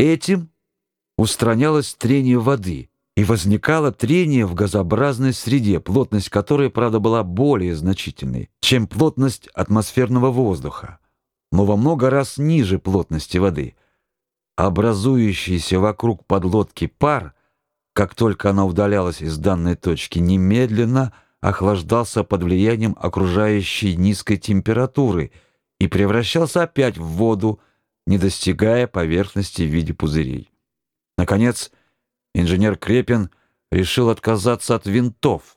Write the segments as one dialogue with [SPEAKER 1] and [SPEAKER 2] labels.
[SPEAKER 1] Этим устранялось трение воды, и возникало трение в газообразной среде, плотность которой, правда, была более значительной, чем плотность атмосферного воздуха, но во много раз ниже плотности воды. Образующийся вокруг подлодки пар, как только она удалялась из данной точки, немедленно охлаждался под влиянием окружающей низкой температуры и превращался опять в воду, не достигая поверхности в виде пузырей. Наконец, инженер Крепин решил отказаться от винтов.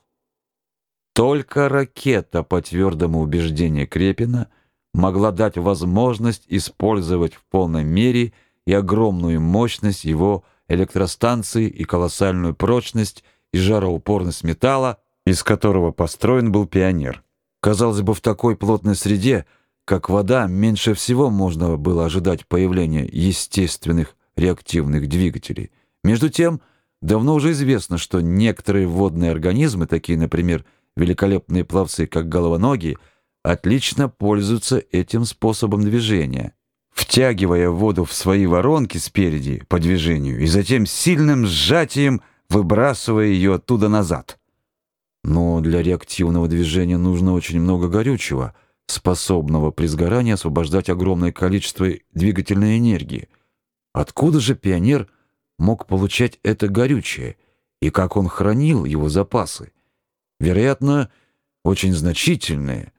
[SPEAKER 1] Только ракета, по твердому убеждению Крепина, могла дать возможность использовать в полной мере и огромную мощность его электростанции и колоссальную прочность и жароупорность металла, из которого построен был пионер. Казалось бы, в такой плотной среде, как вода, меньше всего можно было ожидать появления естественных реактивных двигателей. Между тем, давно уже известно, что некоторые водные организмы, такие, например, великолепные пловцы, как головоногие, отлично пользуются этим способом движения втягивая воду в свои воронки спереди по движению и затем сильным сжатием выбрасывая ее оттуда назад. Но для реактивного движения нужно очень много горючего, способного при сгорании освобождать огромное количество двигательной энергии. Откуда же пионер мог получать это горючее и как он хранил его запасы? Вероятно, очень значительные,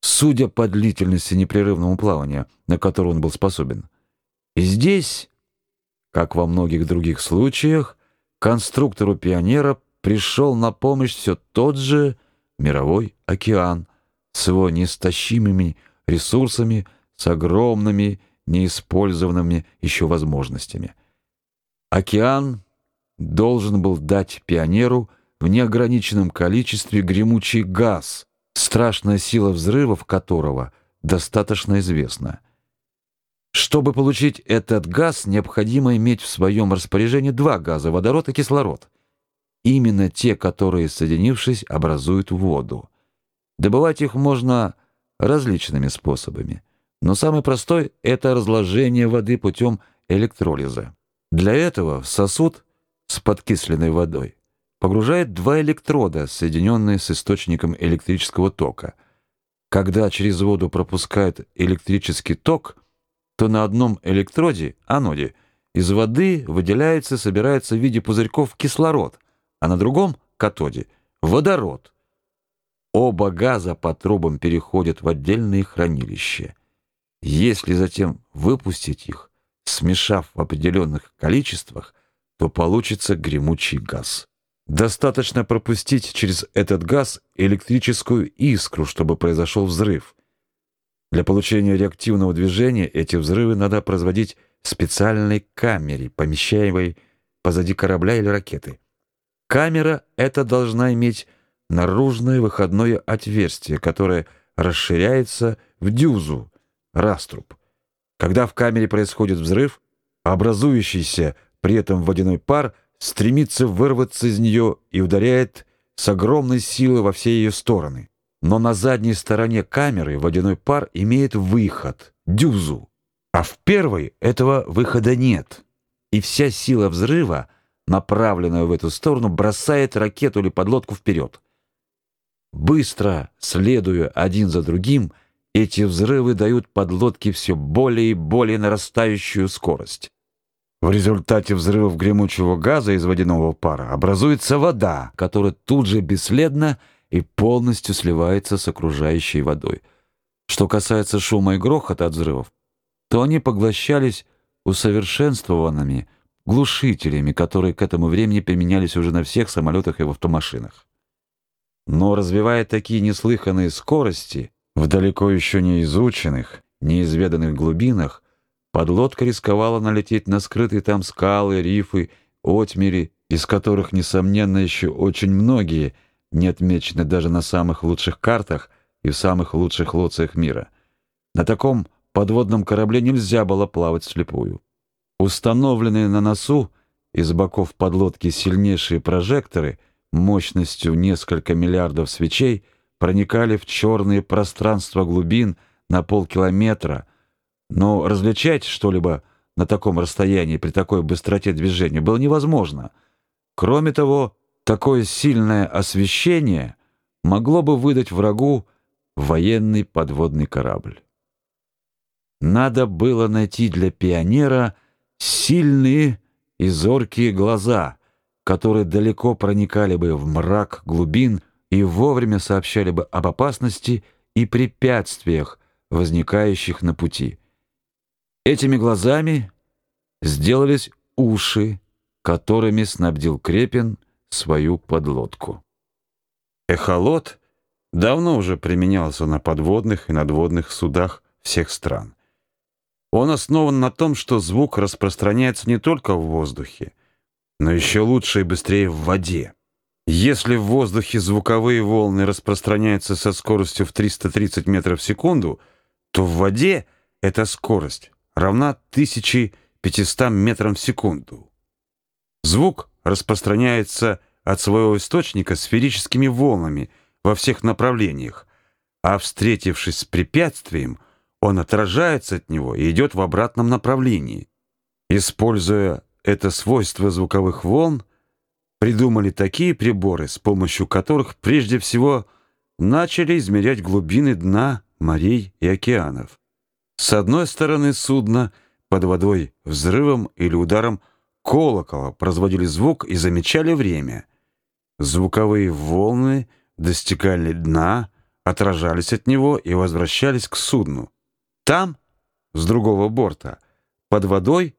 [SPEAKER 1] судя по длительности непрерывного плавания, на которое он был способен. И здесь, как во многих других случаях, конструктору «Пионера» пришел на помощь все тот же мировой океан с его неистощимыми ресурсами, с огромными неиспользованными еще возможностями. Океан должен был дать «Пионеру» в неограниченном количестве гремучий газ — страшная сила взрывов которого достаточно известна. Чтобы получить этот газ, необходимо иметь в своем распоряжении два газа — водород и кислород. Именно те, которые, соединившись, образуют воду. Добывать их можно различными способами, но самый простой — это разложение воды путем электролиза. Для этого в сосуд с подкисленной водой погружает два электрода, соединенные с источником электрического тока. Когда через воду пропускает электрический ток, то на одном электроде, аноде, из воды выделяется, собирается в виде пузырьков кислород, а на другом, катоде, водород. Оба газа по трубам переходят в отдельные хранилища. Если затем выпустить их, смешав в определенных количествах, то получится гремучий газ. Достаточно пропустить через этот газ электрическую искру, чтобы произошел взрыв. Для получения реактивного движения эти взрывы надо производить в специальной камере, помещаемой позади корабля или ракеты. Камера эта должна иметь наружное выходное отверстие, которое расширяется в дюзу, раструб. Когда в камере происходит взрыв, образующийся при этом водяной пар – стремится вырваться из нее и ударяет с огромной силой во все ее стороны. Но на задней стороне камеры водяной пар имеет выход, дюзу, а в первой этого выхода нет. И вся сила взрыва, направленная в эту сторону, бросает ракету или подлодку вперед. Быстро, следуя один за другим, эти взрывы дают подлодке все более и более нарастающую скорость. В результате взрывов гремучего газа из водяного пара образуется вода, которая тут же бесследно и полностью сливается с окружающей водой. Что касается шума и грохота от взрывов, то они поглощались усовершенствованными глушителями, которые к этому времени применялись уже на всех самолетах и в автомашинах. Но развивая такие неслыханные скорости в далеко еще не изученных, неизведанных глубинах, Подлодка рисковала налететь на скрытые там скалы, рифы, отмели, из которых, несомненно, еще очень многие не отмечены даже на самых лучших картах и в самых лучших лоциях мира. На таком подводном корабле нельзя было плавать вслепую. Установленные на носу из боков подлодки сильнейшие прожекторы мощностью несколько миллиардов свечей проникали в черные пространства глубин на полкилометра, но различать что-либо на таком расстоянии при такой быстроте движения было невозможно. Кроме того, такое сильное освещение могло бы выдать врагу военный подводный корабль. Надо было найти для пионера сильные и зоркие глаза, которые далеко проникали бы в мрак глубин и вовремя сообщали бы об опасности и препятствиях, возникающих на пути. Этими глазами сделались уши, которыми снабдил Крепин свою подлодку. Эхолот давно уже применялся на подводных и надводных судах всех стран. Он основан на том, что звук распространяется не только в воздухе, но еще лучше и быстрее в воде. Если в воздухе звуковые волны распространяются со скоростью в 330 метров в секунду, то в воде эта скорость равна 1500 метрам в секунду. Звук распространяется от своего источника сферическими волнами во всех направлениях, а встретившись с препятствием, он отражается от него и идет в обратном направлении. Используя это свойство звуковых волн, придумали такие приборы, с помощью которых прежде всего начали измерять глубины дна морей и океанов. С одной стороны судна под водой взрывом или ударом колокола производили звук и замечали время. Звуковые волны достигали дна, отражались от него и возвращались к судну. Там, с другого борта, под водой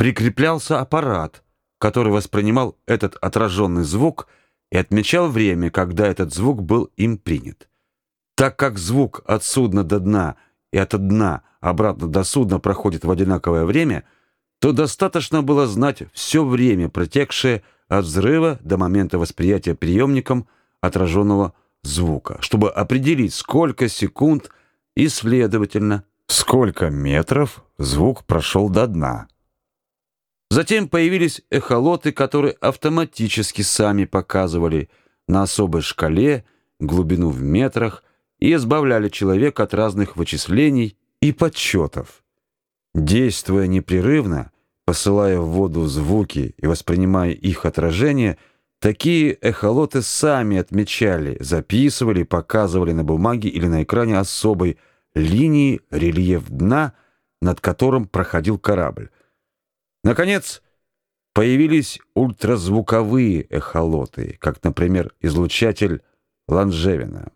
[SPEAKER 1] прикреплялся аппарат, который воспринимал этот отраженный звук и отмечал время, когда этот звук был им принят. Так как звук от судна до дна и от дна обратно до судна проходит в одинаковое время, то достаточно было знать все время, протекшее от взрыва до момента восприятия приемником отраженного звука, чтобы определить, сколько секунд и, следовательно, сколько метров звук прошел до дна. Затем появились эхолоты, которые автоматически сами показывали на особой шкале глубину в метрах и избавляли человека от разных вычислений и подсчетов. Действуя непрерывно, посылая в воду звуки и воспринимая их отражение, такие эхолоты сами отмечали, записывали, показывали на бумаге или на экране особой линии рельеф дна, над которым проходил корабль. Наконец, появились ультразвуковые эхолоты, как, например, излучатель Ланжевина.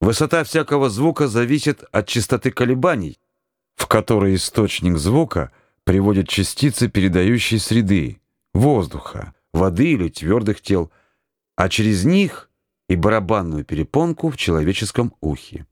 [SPEAKER 1] Высота всякого звука зависит от частоты колебаний, в которой источник звука приводит частицы передающей среды, воздуха, воды или твердых тел, а через них и барабанную перепонку в человеческом ухе.